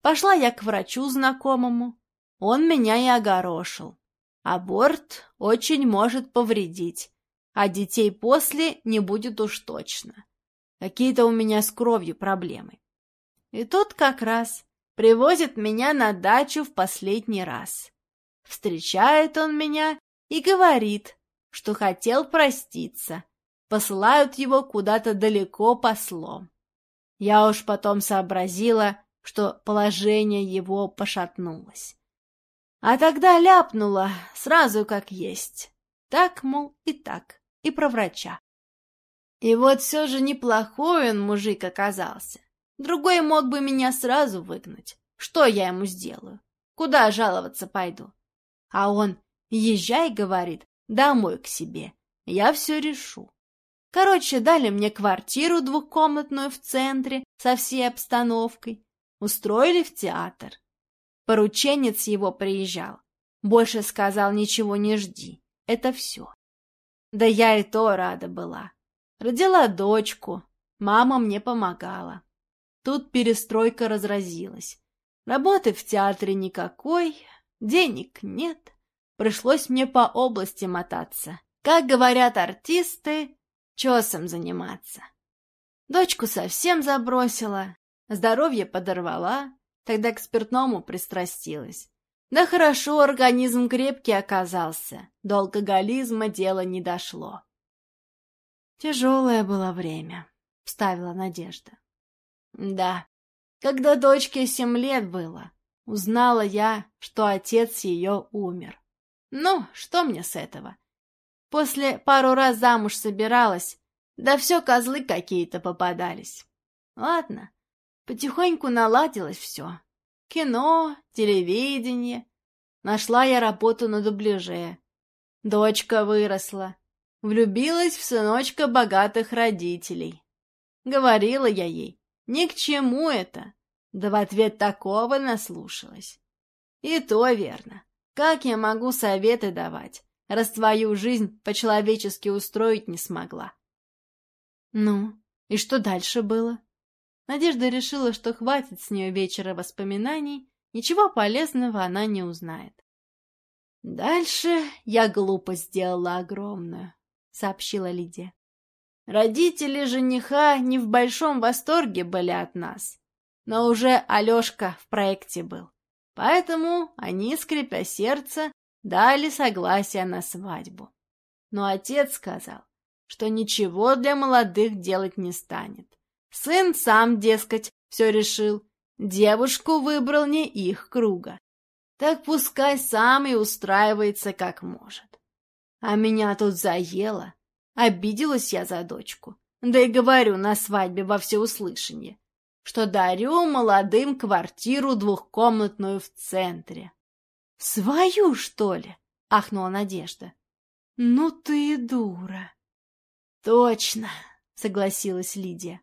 Пошла я к врачу знакомому. Он меня и огорошил. Аборт очень может повредить, а детей после не будет уж точно. Какие-то у меня с кровью проблемы. И тут как раз привозит меня на дачу в последний раз. Встречает он меня и говорит, что хотел проститься. Посылают его куда-то далеко послом. Я уж потом сообразила, что положение его пошатнулось. А тогда ляпнула, сразу как есть. Так, мол, и так, и про врача. И вот все же неплохой он мужик оказался. Другой мог бы меня сразу выгнать. Что я ему сделаю? Куда жаловаться пойду? А он, езжай, говорит, домой к себе. Я все решу. Короче, дали мне квартиру двухкомнатную в центре со всей обстановкой. Устроили в театр. Порученец его приезжал. Больше сказал, ничего не жди. Это все. Да я и то рада была. Родила дочку. Мама мне помогала. Тут перестройка разразилась. Работы в театре никакой, денег нет. Пришлось мне по области мотаться. Как говорят артисты, чесом заниматься. Дочку совсем забросила, здоровье подорвала, тогда к спиртному пристрастилась. Да хорошо, организм крепкий оказался, до алкоголизма дело не дошло. Тяжелое было время, — вставила Надежда. Да, когда дочке семь лет было, узнала я, что отец ее умер. Ну, что мне с этого? После пару раз замуж собиралась, да все козлы какие-то попадались. Ладно, потихоньку наладилось все. Кино, телевидение. Нашла я работу на дубляже. Дочка выросла. Влюбилась в сыночка богатых родителей. Говорила я ей, ни к чему это. Да в ответ такого наслушалась. И то верно. Как я могу советы давать, раз твою жизнь по-человечески устроить не смогла? Ну, и что дальше было? Надежда решила, что хватит с нее вечера воспоминаний, ничего полезного она не узнает. «Дальше я глупость сделала огромную», — сообщила Лидия. «Родители жениха не в большом восторге были от нас, но уже Алешка в проекте был, поэтому они, скрипя сердце, дали согласие на свадьбу. Но отец сказал, что ничего для молодых делать не станет. Сын сам, дескать, все решил. Девушку выбрал не их круга. Так пускай сам и устраивается как может. А меня тут заело. Обиделась я за дочку. Да и говорю на свадьбе во всеуслышание, что дарю молодым квартиру двухкомнатную в центре. — Свою, что ли? — ахнула Надежда. — Ну ты дура. — Точно, — согласилась Лидия.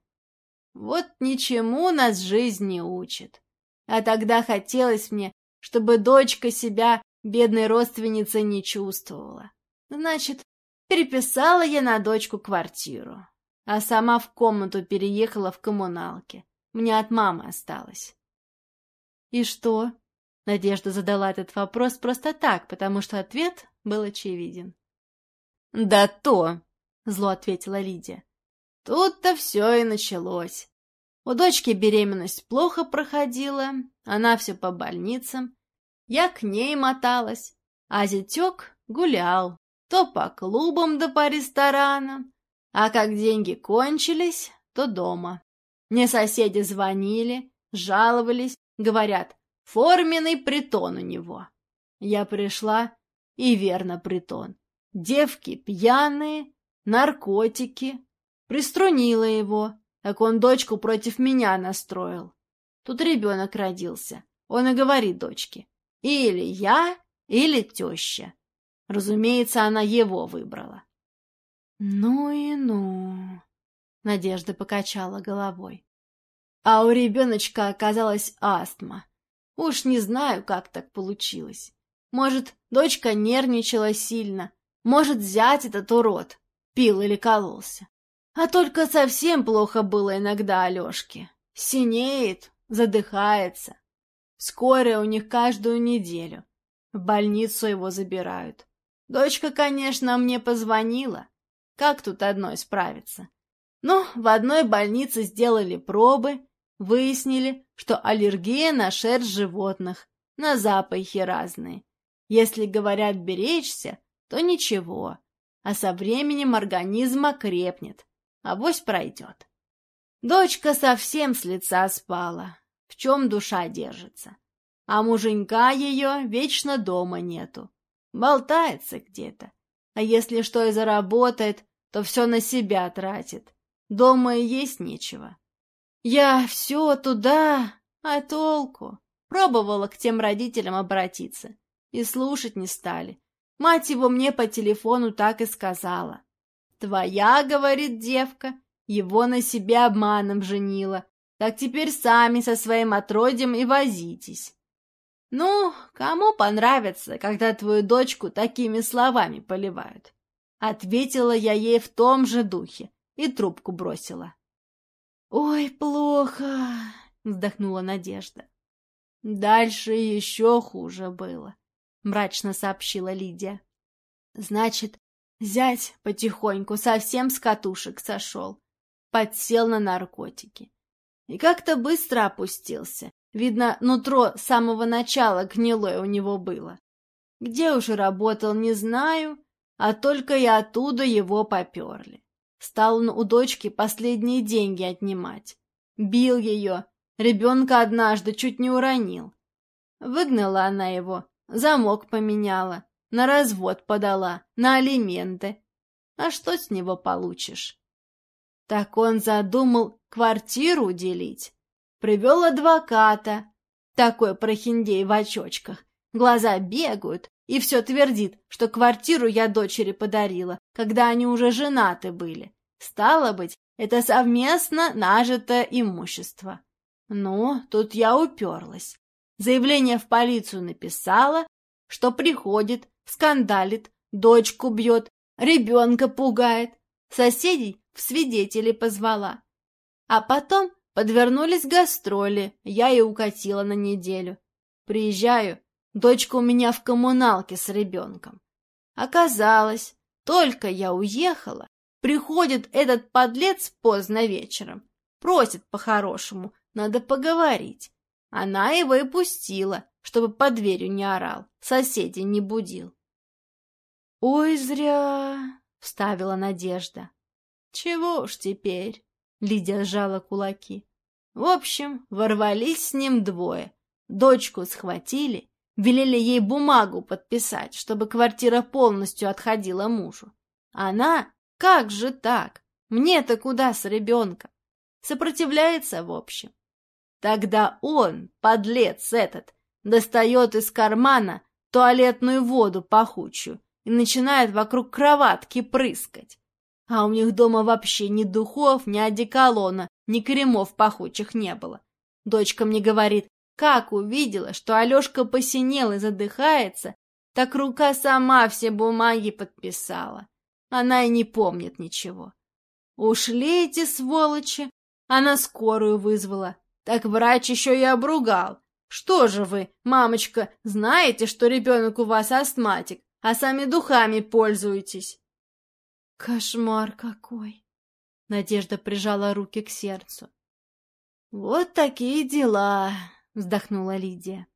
Вот ничему нас жизнь не учит. А тогда хотелось мне, чтобы дочка себя бедной родственницей не чувствовала. Значит, переписала я на дочку квартиру, а сама в комнату переехала в коммуналке. Мне от мамы осталось. И что? Надежда задала этот вопрос просто так, потому что ответ был очевиден. «Да то!» — зло ответила Лидия. Тут-то все и началось. У дочки беременность плохо проходила, она все по больницам. Я к ней моталась, а зятек гулял, то по клубам да по ресторанам, а как деньги кончились, то дома. Мне соседи звонили, жаловались, говорят, форменный притон у него. Я пришла, и верно притон. Девки пьяные, наркотики, Приструнила его, как он дочку против меня настроил. Тут ребенок родился. Он и говорит дочке. Или я, или теща. Разумеется, она его выбрала. Ну и ну. Надежда покачала головой. А у ребеночка оказалась астма. Уж не знаю, как так получилось. Может, дочка нервничала сильно. Может, зять этот урод пил или кололся. А только совсем плохо было иногда Алешке. Синеет, задыхается. Скорая у них каждую неделю. В больницу его забирают. Дочка, конечно, мне позвонила. Как тут одной справиться? Ну, в одной больнице сделали пробы, выяснили, что аллергия на шерсть животных, на запахи разные. Если говорят беречься, то ничего, а со временем организм окрепнет, авось пройдет. Дочка совсем с лица спала, в чем душа держится. А муженька ее вечно дома нету, болтается где-то. А если что и заработает, то все на себя тратит. Дома и есть нечего. Я все туда, а толку? Пробовала к тем родителям обратиться. И слушать не стали. Мать его мне по телефону так и сказала. «Твоя, — говорит девка, — его на себя обманом женила. Так теперь сами со своим отродьем и возитесь». Ну, кому понравится, когда твою дочку такими словами поливают? Ответила я ей в том же духе и трубку бросила. «Ой, плохо!» — вздохнула Надежда. «Дальше еще хуже было», — мрачно сообщила Лидия. «Значит, зять потихоньку совсем с катушек сошел, подсел на наркотики. И как-то быстро опустился. Видно, нутро с самого начала гнилое у него было. Где уже работал, не знаю, а только и оттуда его поперли. Стал он у дочки последние деньги отнимать. Бил ее, ребенка однажды чуть не уронил. Выгнала она его, замок поменяла, на развод подала, на алименты. А что с него получишь? Так он задумал квартиру делить. Привел адвоката. Такой прохиндей в очочках. Глаза бегают, и все твердит, что квартиру я дочери подарила, когда они уже женаты были. Стало быть, это совместно нажитое имущество. Ну, тут я уперлась. Заявление в полицию написала, что приходит, скандалит, дочку бьет, ребенка пугает, соседей в свидетели позвала. А потом подвернулись гастроли, я и укатила на неделю. Приезжаю, Дочка у меня в коммуналке с ребенком. Оказалось, только я уехала, приходит этот подлец поздно вечером, просит по-хорошему, надо поговорить. Она его и пустила, чтобы под дверью не орал, соседей не будил. — Ой, зря! — вставила Надежда. — Чего уж теперь? — Лидия сжала кулаки. В общем, ворвались с ним двое. Дочку схватили Велели ей бумагу подписать, чтобы квартира полностью отходила мужу. Она? Как же так? Мне-то куда с ребенком? Сопротивляется в общем. Тогда он, подлец этот, достает из кармана туалетную воду пахучую и начинает вокруг кроватки прыскать. А у них дома вообще ни духов, ни одеколона, ни кремов пахучих не было. Дочка мне говорит, как увидела, что Алешка посинел и задыхается, так рука сама все бумаги подписала. Она и не помнит ничего. Ушли эти сволочи. Она скорую вызвала. Так врач еще и обругал. Что же вы, мамочка, знаете, что ребенок у вас астматик, а сами духами пользуетесь? Кошмар какой! Надежда прижала руки к сердцу. Вот такие дела вздохнула Лидия.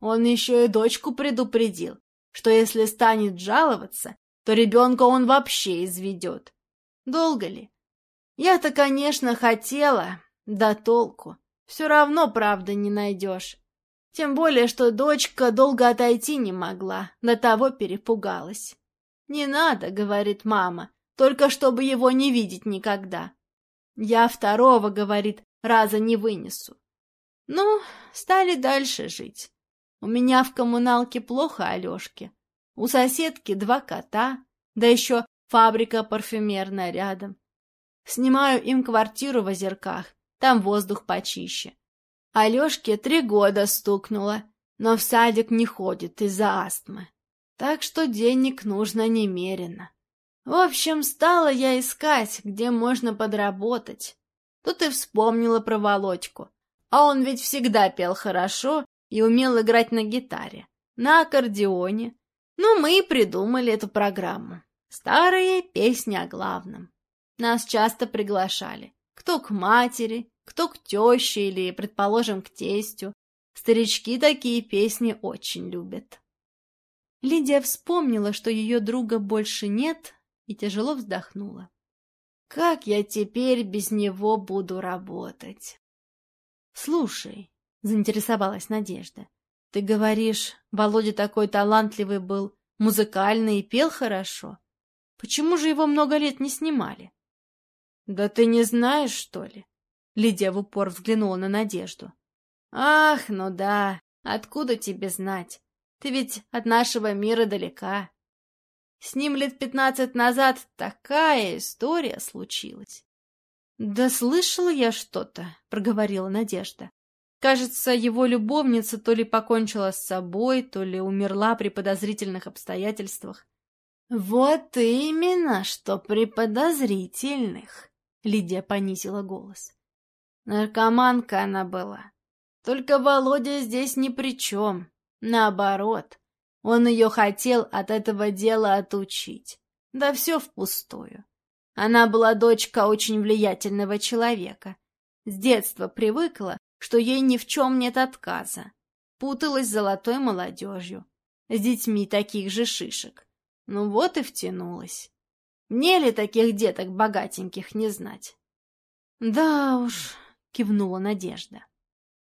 Он еще и дочку предупредил, что если станет жаловаться, то ребенка он вообще изведет. Долго ли? Я-то, конечно, хотела, да толку. Все равно правды не найдешь. Тем более, что дочка долго отойти не могла, до того перепугалась. «Не надо», — говорит мама, — «только чтобы его не видеть никогда». «Я второго, — говорит, — раза не вынесу. Ну, стали дальше жить. У меня в коммуналке плохо Алешке. У соседки два кота, да еще фабрика парфюмерная рядом. Снимаю им квартиру в озерках, там воздух почище. Алешке три года стукнуло, но в садик не ходит из-за астмы. Так что денег нужно немерено. В общем, стала я искать, где можно подработать. Тут и вспомнила про Володьку. А он ведь всегда пел хорошо и умел играть на гитаре, на аккордеоне. Ну, мы и придумали эту программу. Старые песни о главном. Нас часто приглашали. Кто к матери, кто к теще или, предположим, к тестю. Старички такие песни очень любят. Лидия вспомнила, что ее друга больше нет, и тяжело вздохнула. «Как я теперь без него буду работать?» «Слушай», — заинтересовалась Надежда, — «ты говоришь, Володя такой талантливый был, музыкальный и пел хорошо. Почему же его много лет не снимали? Да ты не знаешь, что ли? Лидия в упор взглянула на Надежду. Ах, ну да, откуда тебе знать? Ты ведь от нашего мира далека. С ним лет пятнадцать назад такая история случилась. «Да слышала я что-то», — проговорила Надежда. Кажется, его любовница то ли покончила с собой, то ли умерла при подозрительных обстоятельствах. «Вот именно, что при подозрительных», — Лидия понизила голос. «Наркоманка она была. Только Володя здесь ни при чем. Наоборот, он ее хотел от этого дела отучить. Да все впустую. Она была дочка очень влиятельного человека. С детства привыкла, что ей ни в чем нет отказа. Путалась с золотой молодежью, с детьми таких же шишек. Ну вот и втянулась. Мне ли таких деток богатеньких не знать? Да уж, кивнула Надежда.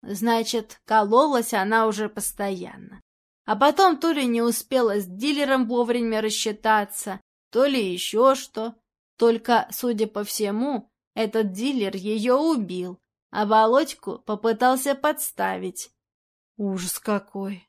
Значит, кололась она уже постоянно. А потом то ли не успела с дилером вовремя рассчитаться, то ли еще что. Только, судя по всему, этот дилер ее убил, а Володьку попытался подставить. Ужас какой!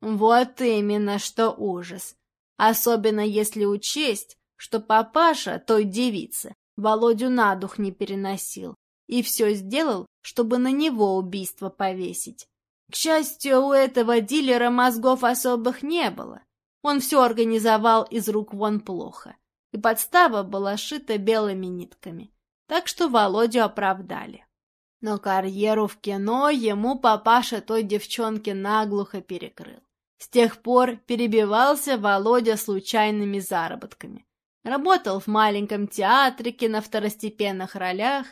Вот именно, что ужас. Особенно если учесть, что папаша той девицы Володю на дух не переносил и все сделал, чтобы на него убийство повесить. К счастью, у этого дилера мозгов особых не было. Он все организовал из рук вон плохо и подстава была шита белыми нитками, так что Володю оправдали. Но карьеру в кино ему папаша той девчонки наглухо перекрыл. С тех пор перебивался Володя случайными заработками. Работал в маленьком театрике на второстепенных ролях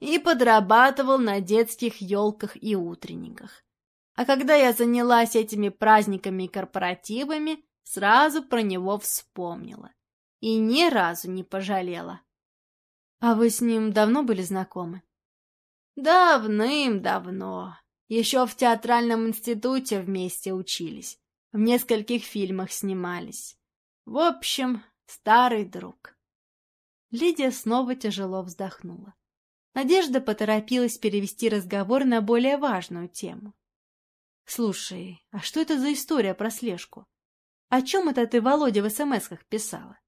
и подрабатывал на детских елках и утренниках. А когда я занялась этими праздниками и корпоративами, сразу про него вспомнила и ни разу не пожалела. А вы с ним давно были знакомы? Давным-давно. Еще в театральном институте вместе учились. В нескольких фильмах снимались. В общем, старый друг. Лидия снова тяжело вздохнула. Надежда поторопилась перевести разговор на более важную тему. «Слушай, а что это за история про слежку? О чем это ты Володя в смс-ках писала?»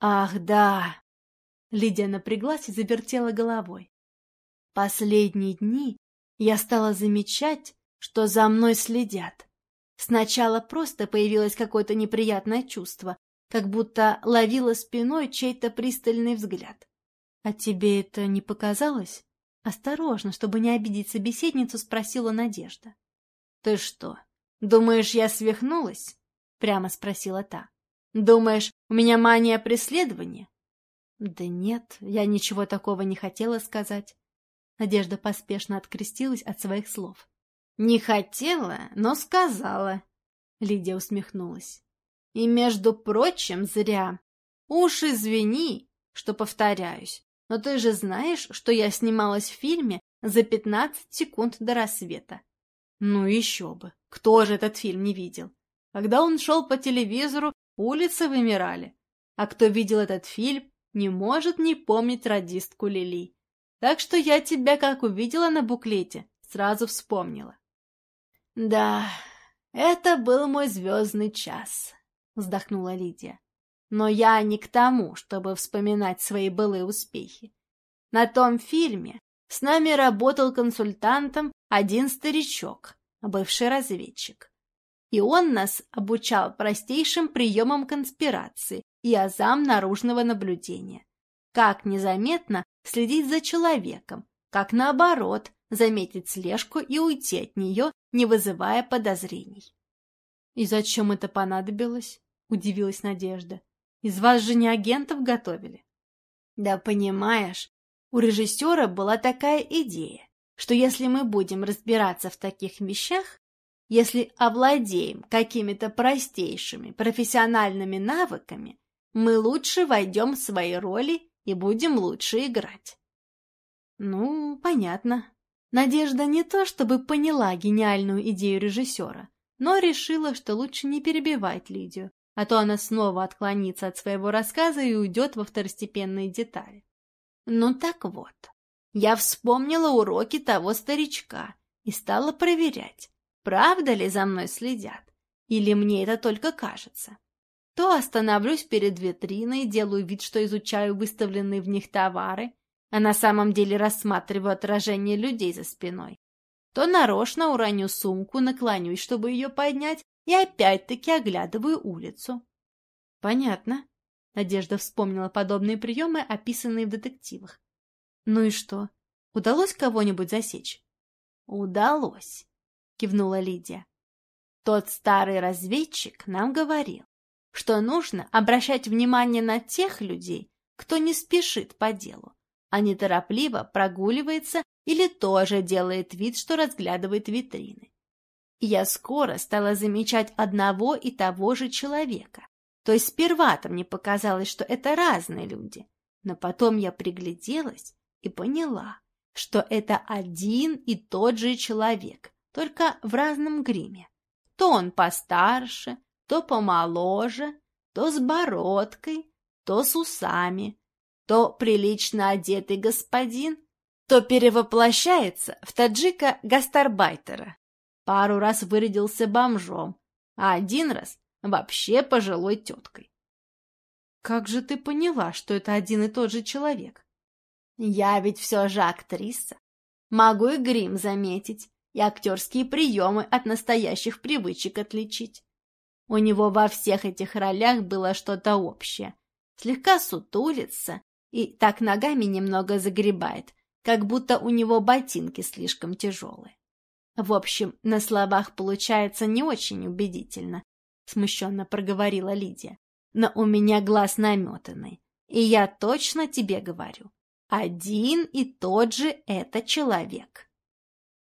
Ах, да. Лидия напряглась и завертела головой. Последние дни я стала замечать, что за мной следят. Сначала просто появилось какое-то неприятное чувство, как будто ловила спиной чей-то пристальный взгляд. А тебе это не показалось? Осторожно, чтобы не обидеть собеседницу, спросила Надежда. Ты что, думаешь, я свихнулась? Прямо спросила та. Думаешь, у меня мания преследования? Да нет, я ничего такого не хотела сказать. Надежда поспешно открестилась от своих слов. Не хотела, но сказала. Лидия усмехнулась. И, между прочим, зря. Уж извини, что повторяюсь, но ты же знаешь, что я снималась в фильме за пятнадцать секунд до рассвета. Ну еще бы, кто же этот фильм не видел? Когда он шел по телевизору, улицы вымирали. А кто видел этот фильм, не может не помнить радистку Лили. Так что я тебя, как увидела на буклете, сразу вспомнила. — Да, это был мой звездный час, — вздохнула Лидия. Но я не к тому, чтобы вспоминать свои былые успехи. На том фильме с нами работал консультантом один старичок, бывший разведчик. И он нас обучал простейшим приемам конспирации и азам наружного наблюдения. Как незаметно следить за человеком, как наоборот заметить слежку и уйти от нее, не вызывая подозрений. «И зачем это понадобилось?» — удивилась Надежда. «Из вас же не агентов готовили?» «Да понимаешь, у режиссера была такая идея, что если мы будем разбираться в таких вещах, если овладеем какими-то простейшими профессиональными навыками, мы лучше войдем в свои роли и будем лучше играть. Ну, понятно. Надежда не то чтобы поняла гениальную идею режиссера, но решила, что лучше не перебивать Лидию, а то она снова отклонится от своего рассказа и уйдет во второстепенные детали. Ну так вот, я вспомнила уроки того старичка и стала проверять, правда ли за мной следят, или мне это только кажется. То остановлюсь перед витриной, делаю вид, что изучаю выставленные в них товары, а на самом деле рассматриваю отражение людей за спиной. То нарочно уроню сумку, наклонюсь, чтобы ее поднять, и опять-таки оглядываю улицу. Понятно. Надежда вспомнила подобные приемы, описанные в детективах. Ну и что? Удалось кого-нибудь засечь? Удалось, кивнула Лидия. Тот старый разведчик нам говорил, что нужно обращать внимание на тех людей, кто не спешит по делу, а неторопливо прогуливается или тоже делает вид, что разглядывает витрины. Я скоро стала замечать одного и того же человека. То есть сперва-то мне показалось, что это разные люди, но потом я пригляделась и поняла, что это один и тот же человек, только в разном гриме. То он постарше, то помоложе, то с бородкой, то с усами, то прилично одетый господин, то перевоплощается в таджика-гастарбайтера. Пару раз вырядился бомжом, а один раз вообще пожилой теткой. Как же ты поняла, что это один и тот же человек? Я ведь все же актриса. Могу и грим заметить, и актерские приемы от настоящих привычек отличить. У него во всех этих ролях было что-то общее. Слегка сутулится и так ногами немного загребает, как будто у него ботинки слишком тяжелые. В общем, на словах получается не очень убедительно, смущенно проговорила Лидия. Но у меня глаз наметанный, и я точно тебе говорю, один и тот же это человек.